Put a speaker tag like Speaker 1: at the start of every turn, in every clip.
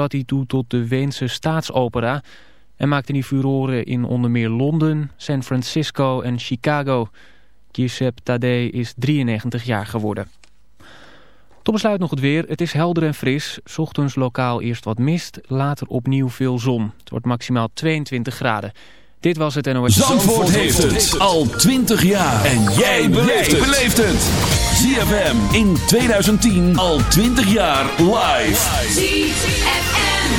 Speaker 1: trad hij toe tot de Weense staatsopera... en maakte hij furoren in onder meer Londen, San Francisco en Chicago. Giuseppe Tadei is 93 jaar geworden. Tot besluit nog het weer. Het is helder en fris. Ochtends lokaal eerst wat mist, later opnieuw veel zon. Het wordt maximaal 22 graden. Dit was het NOS.
Speaker 2: Zandvoort, Zandvoort heeft het al 20 jaar. En jij beleeft het. ZFM in 2010 al 20 jaar live. ZFM.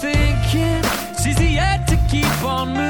Speaker 3: thinking she's
Speaker 4: yet
Speaker 5: to keep on moving.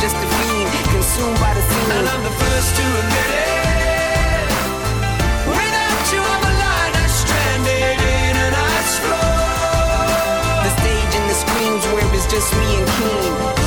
Speaker 6: just a fiend, consumed by the scene. And I'm the first to admit it. Without you stranded in an. The stage and the where it's just me and Keen.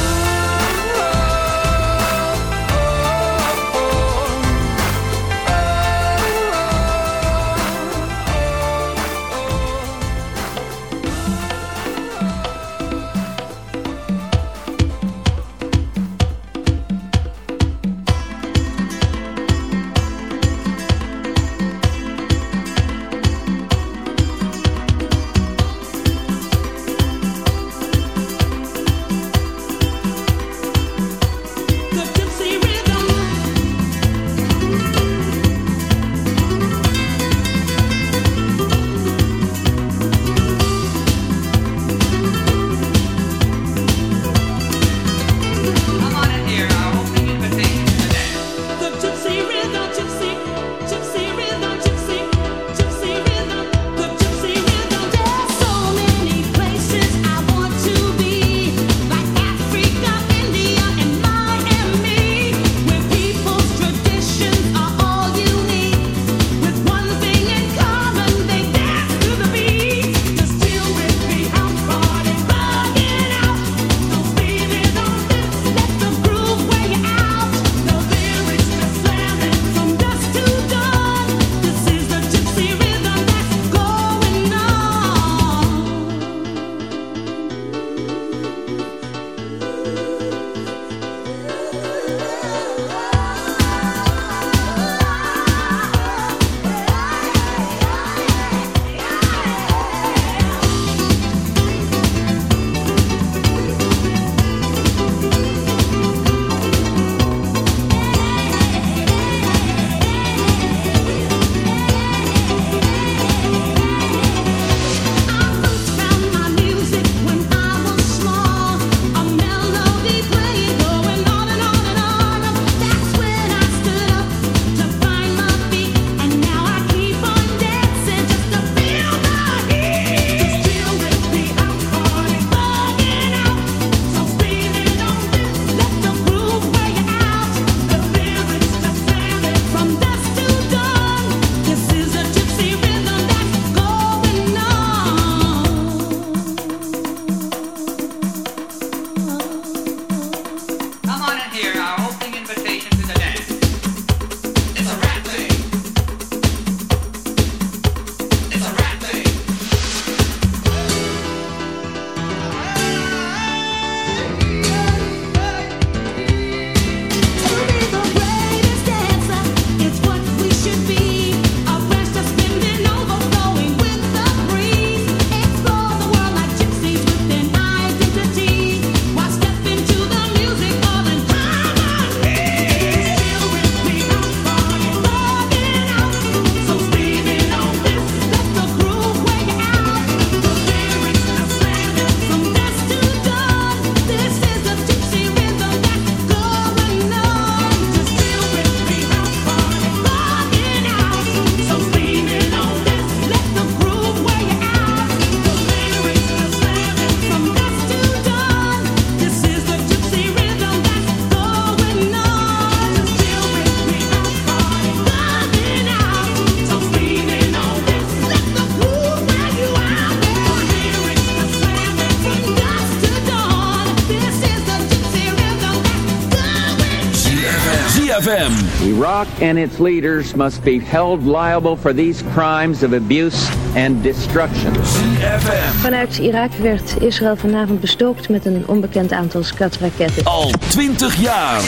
Speaker 6: Iraq and its leaders must be held liable for these crimes of abuse and destruction. ZFM. Vanuit Irak werd Israël vanavond bestookt met een onbekend aantal
Speaker 7: skatraketten. Al 20 jaar.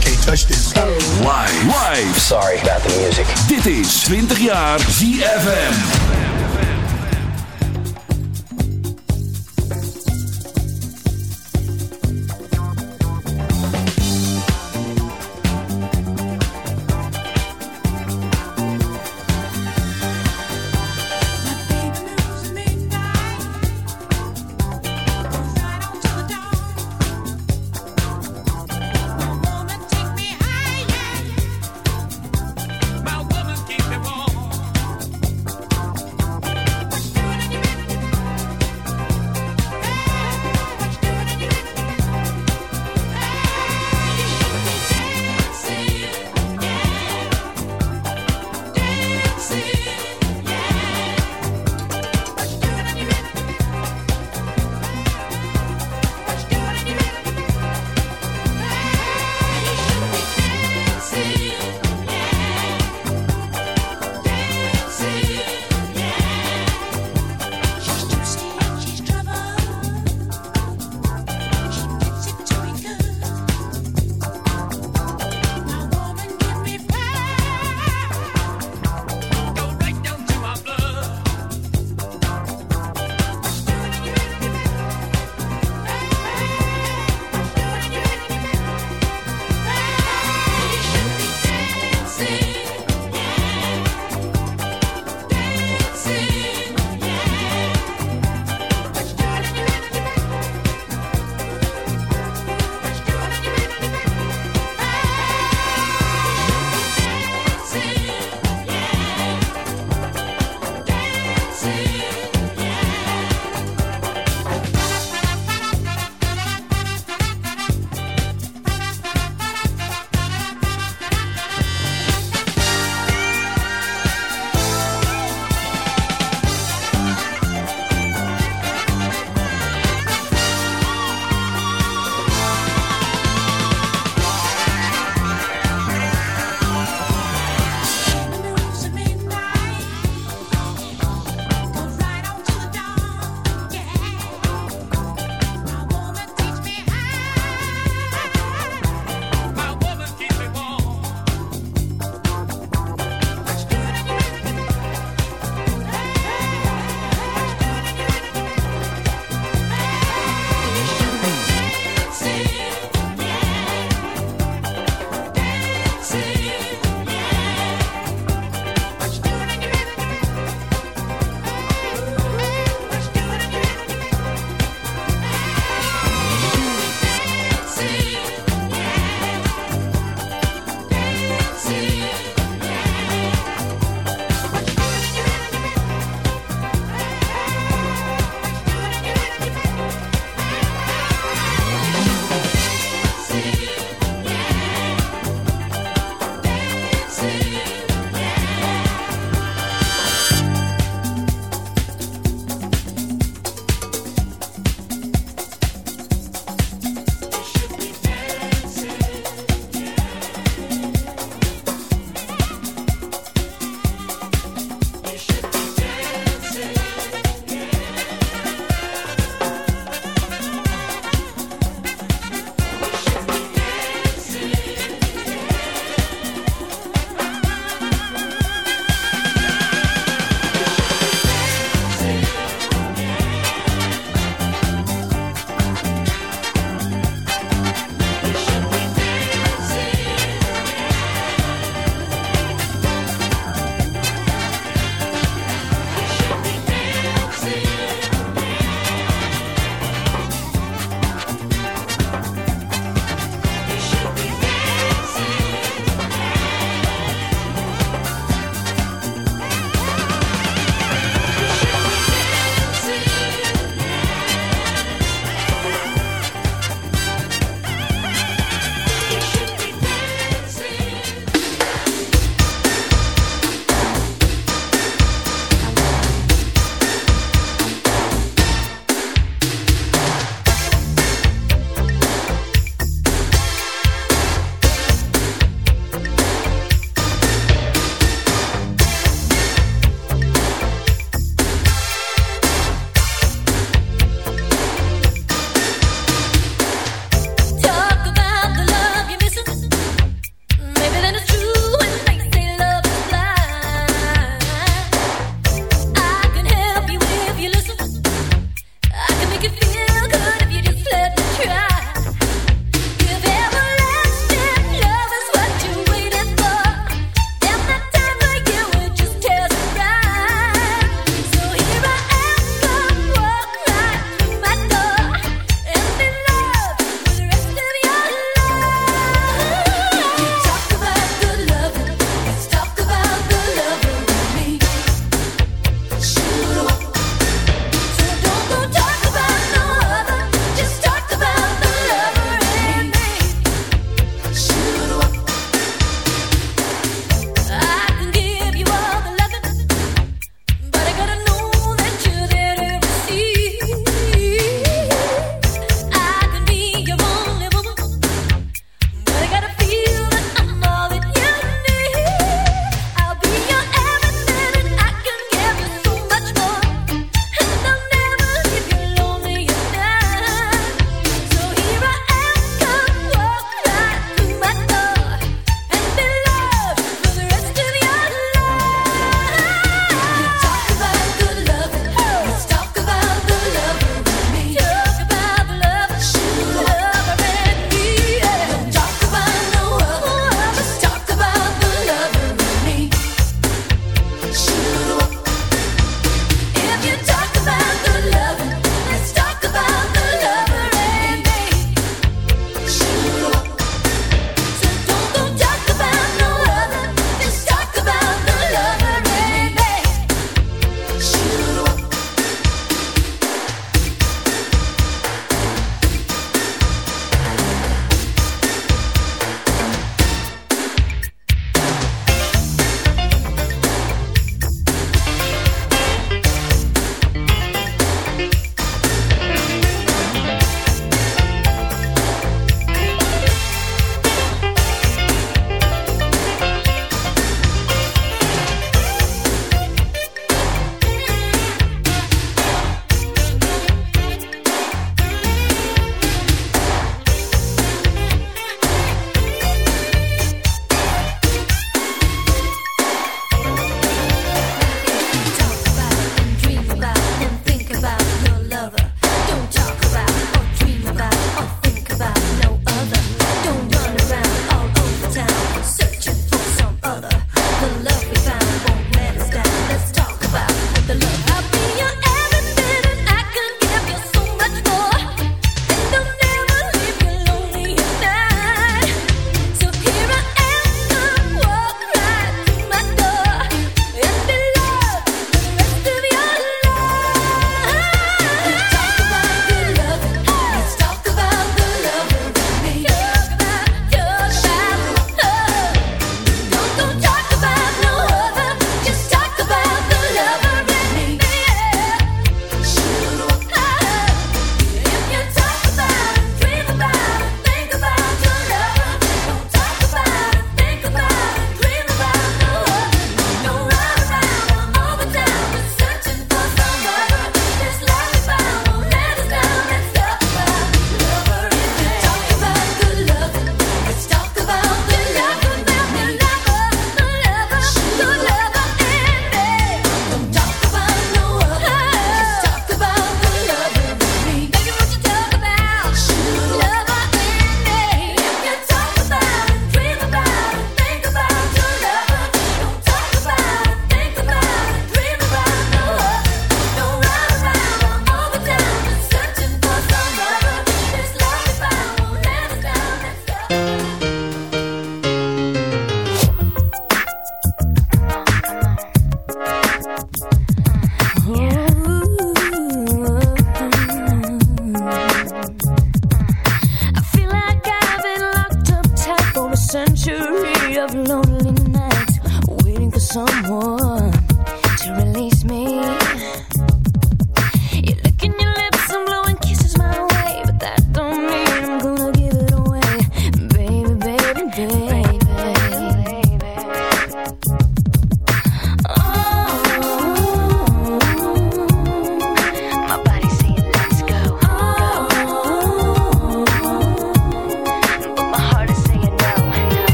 Speaker 7: Can't touch this. Live. Live. Sorry about the music. Dit is
Speaker 8: 20 jaar ZFM.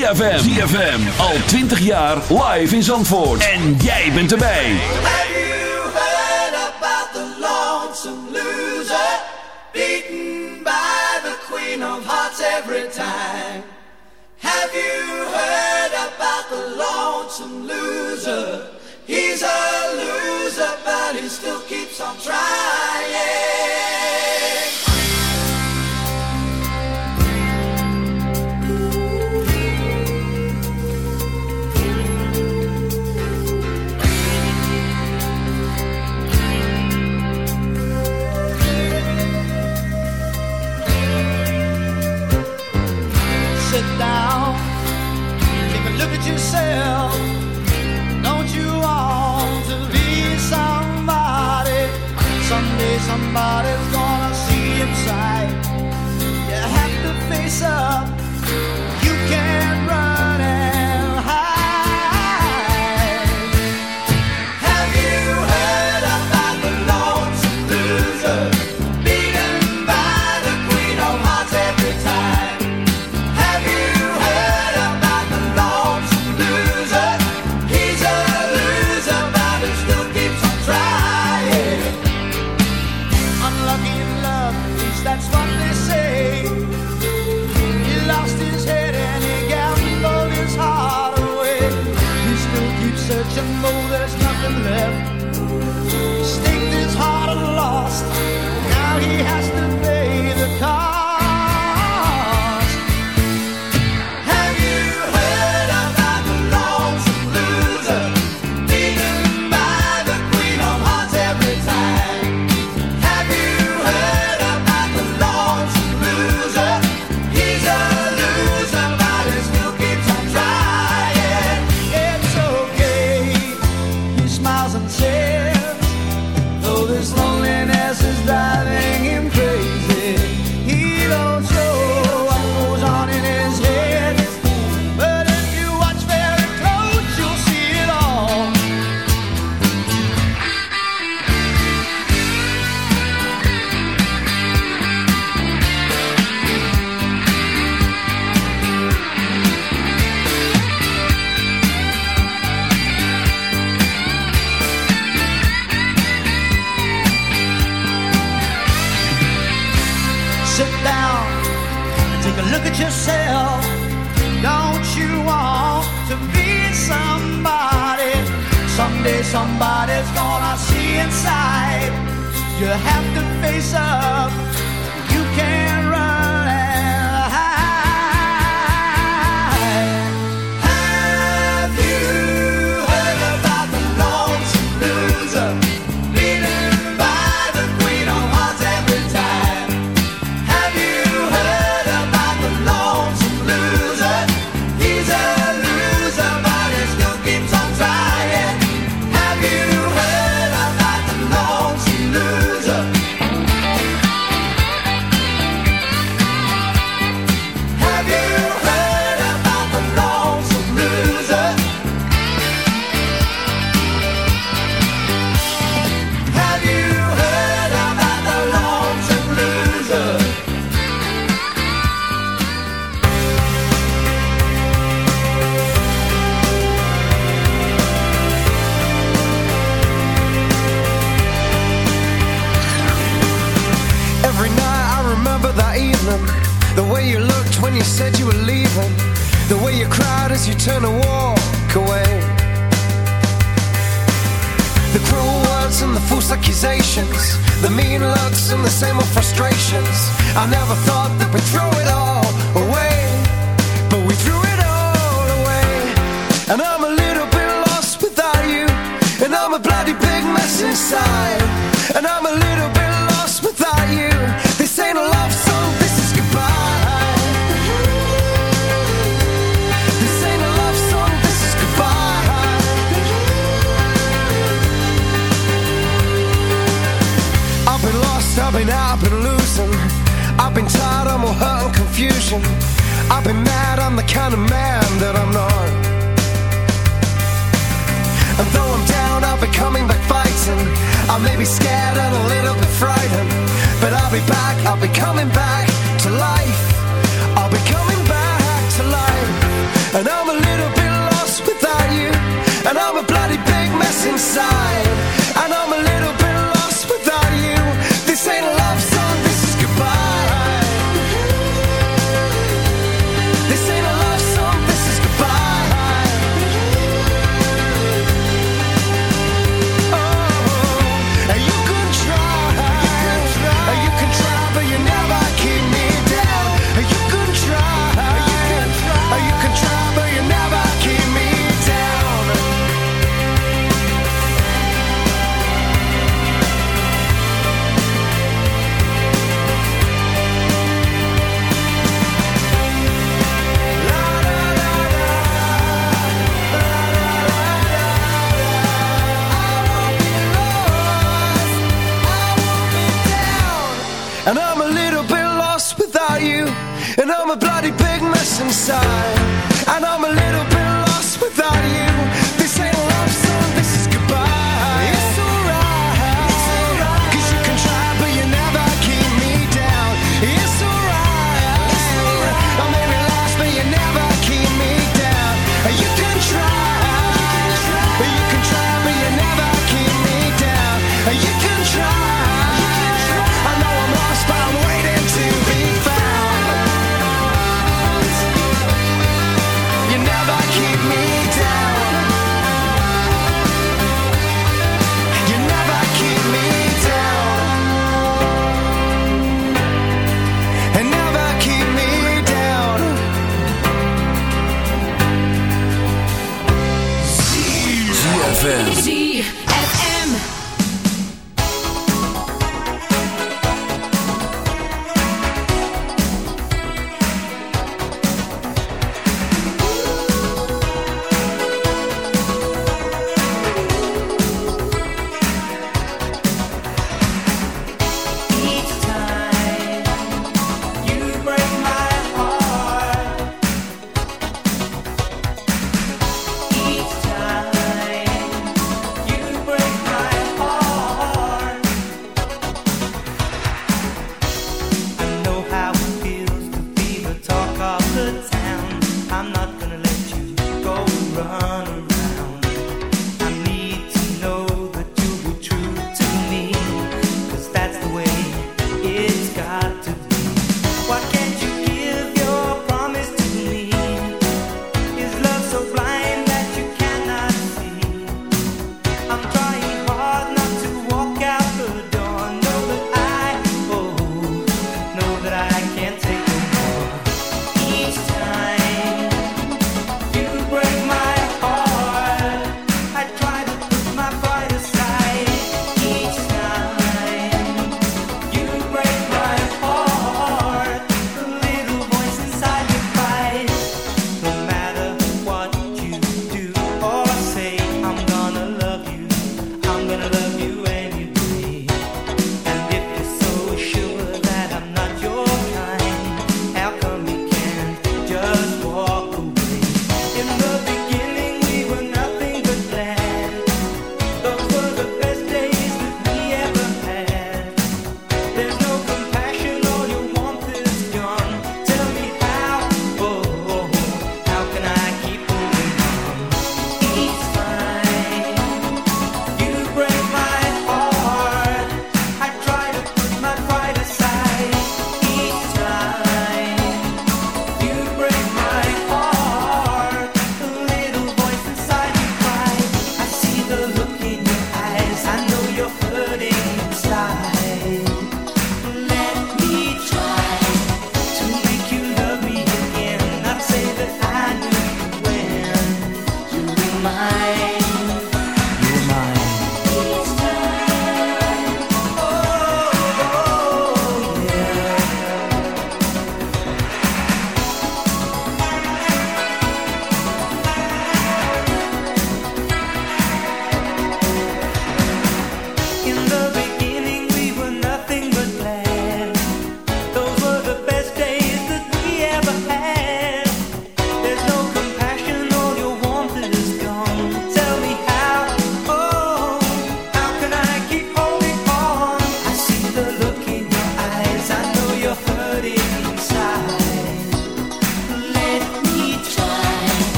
Speaker 6: ZFM.
Speaker 2: ZFM. Al 20 jaar live in Zandvoort. En jij bent erbij.
Speaker 9: Have you heard about the lonesome loser? Beaten by the queen of hearts every time. Have you heard about the lonesome loser? He's a loser but he still keeps on trying. somebody's gonna see inside. You have to face up. searching know there's nothing left.
Speaker 6: Stay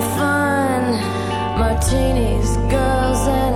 Speaker 6: fun. Martinis, girls, and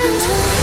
Speaker 2: 看见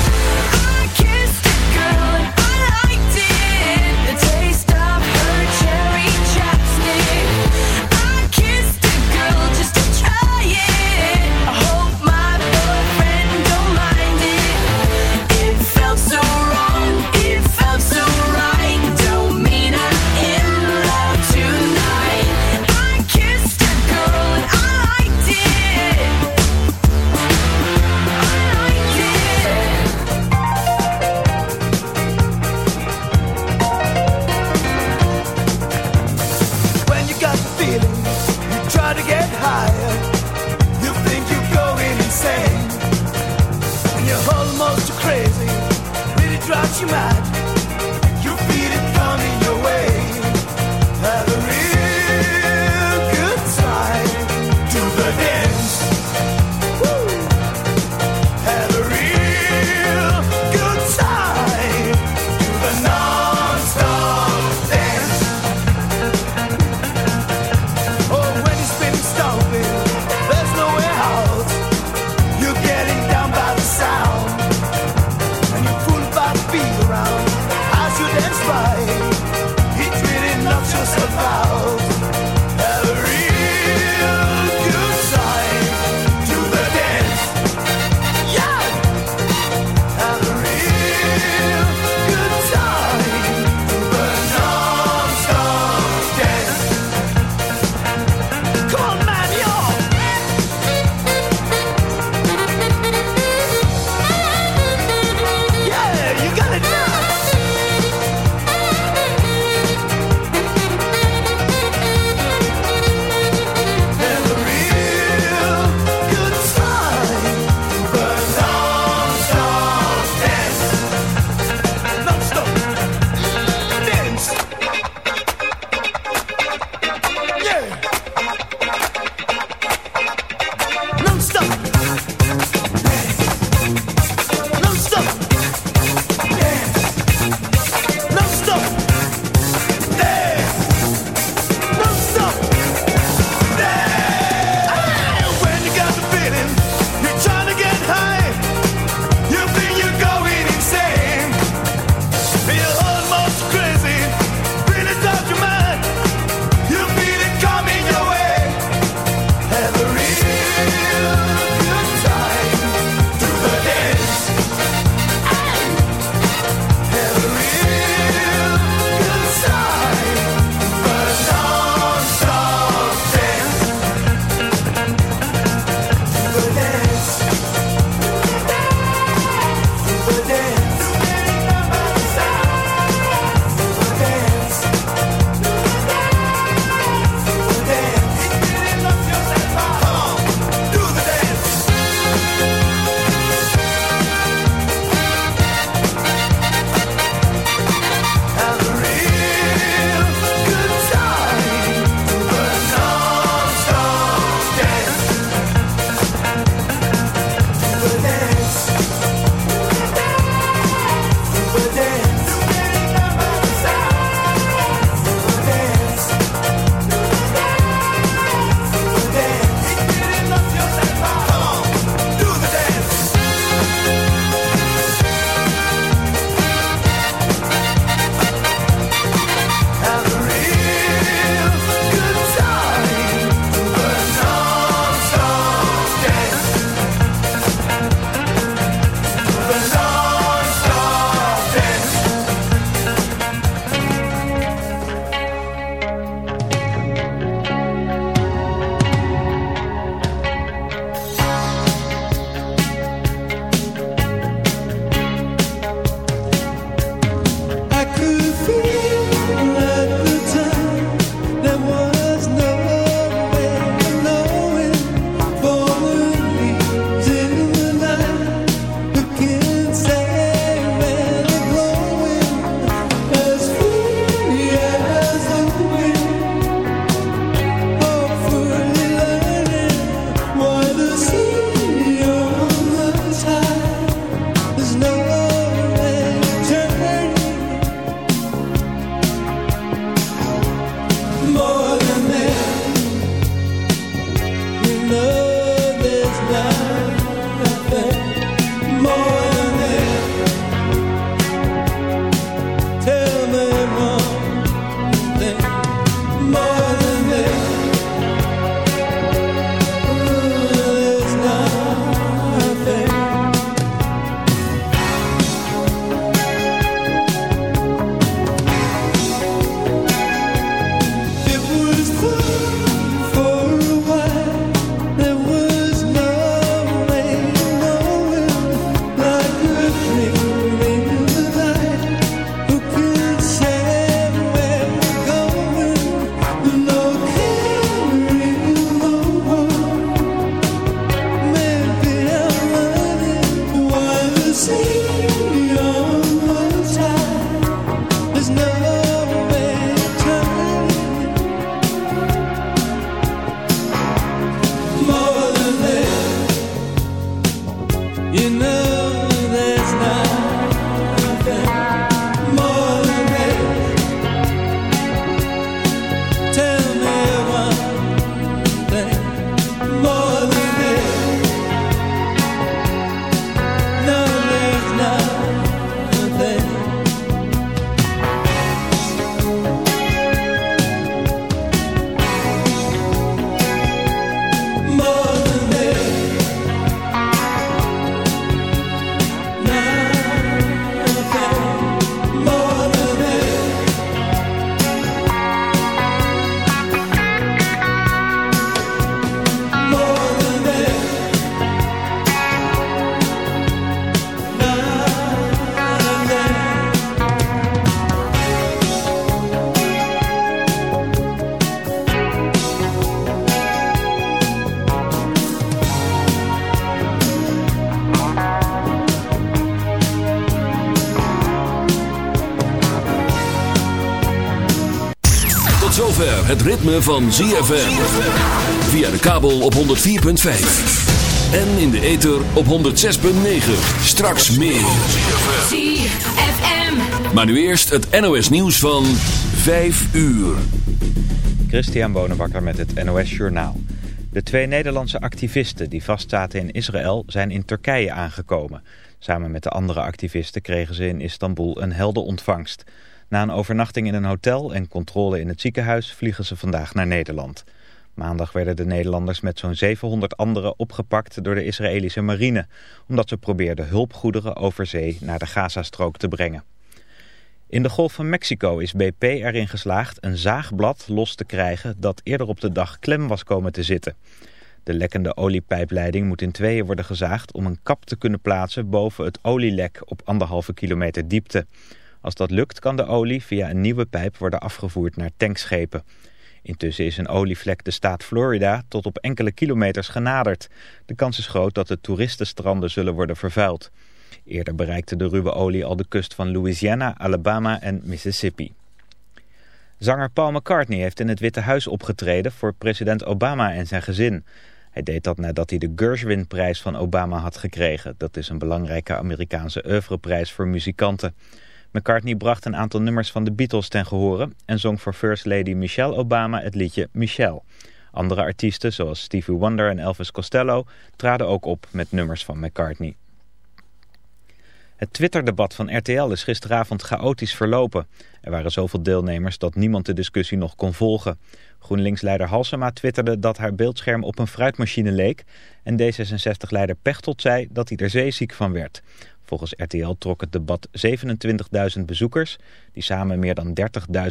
Speaker 2: ritme van ZFM. Via de kabel op 104.5. En in de ether op 106.9. Straks meer.
Speaker 6: ZFM.
Speaker 2: Maar nu eerst het NOS nieuws van 5 uur.
Speaker 10: Christian Bonenbakker met het NOS Journaal. De twee Nederlandse activisten die vastzaten in Israël zijn in Turkije aangekomen. Samen met de andere activisten kregen ze in Istanbul een heldenontvangst. Na een overnachting in een hotel en controle in het ziekenhuis vliegen ze vandaag naar Nederland. Maandag werden de Nederlanders met zo'n 700 anderen opgepakt door de Israëlische marine... omdat ze probeerden hulpgoederen over zee naar de Gazastrook te brengen. In de Golf van Mexico is BP erin geslaagd een zaagblad los te krijgen dat eerder op de dag klem was komen te zitten. De lekkende oliepijpleiding moet in tweeën worden gezaagd om een kap te kunnen plaatsen boven het olielek op anderhalve kilometer diepte. Als dat lukt kan de olie via een nieuwe pijp worden afgevoerd naar tankschepen. Intussen is een olievlek de staat Florida tot op enkele kilometers genaderd. De kans is groot dat de toeristenstranden zullen worden vervuild. Eerder bereikte de ruwe olie al de kust van Louisiana, Alabama en Mississippi. Zanger Paul McCartney heeft in het Witte Huis opgetreden voor president Obama en zijn gezin. Hij deed dat nadat hij de Gershwin-prijs van Obama had gekregen. Dat is een belangrijke Amerikaanse oeuvreprijs voor muzikanten. McCartney bracht een aantal nummers van de Beatles ten gehore... en zong voor First Lady Michelle Obama het liedje Michelle. Andere artiesten zoals Stevie Wonder en Elvis Costello traden ook op met nummers van McCartney. Het Twitter-debat van RTL is gisteravond chaotisch verlopen. Er waren zoveel deelnemers dat niemand de discussie nog kon volgen. GroenLinks-leider Halsema twitterde dat haar beeldscherm op een fruitmachine leek... en D66-leider Pechtold zei dat hij er zeeziek van werd. Volgens RTL trok het debat 27.000 bezoekers... die samen meer dan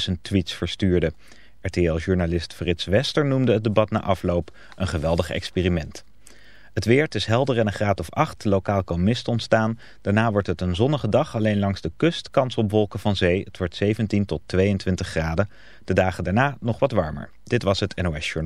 Speaker 10: 30.000 tweets verstuurden. RTL-journalist Frits Wester noemde het debat na afloop een geweldig experiment. Het weer, het is helder en een graad of 8. Lokaal kan mist ontstaan. Daarna wordt het een zonnige dag. Alleen langs de kust kans op wolken van zee. Het wordt 17 tot 22 graden. De dagen daarna nog wat warmer. Dit was het NOS Journaal.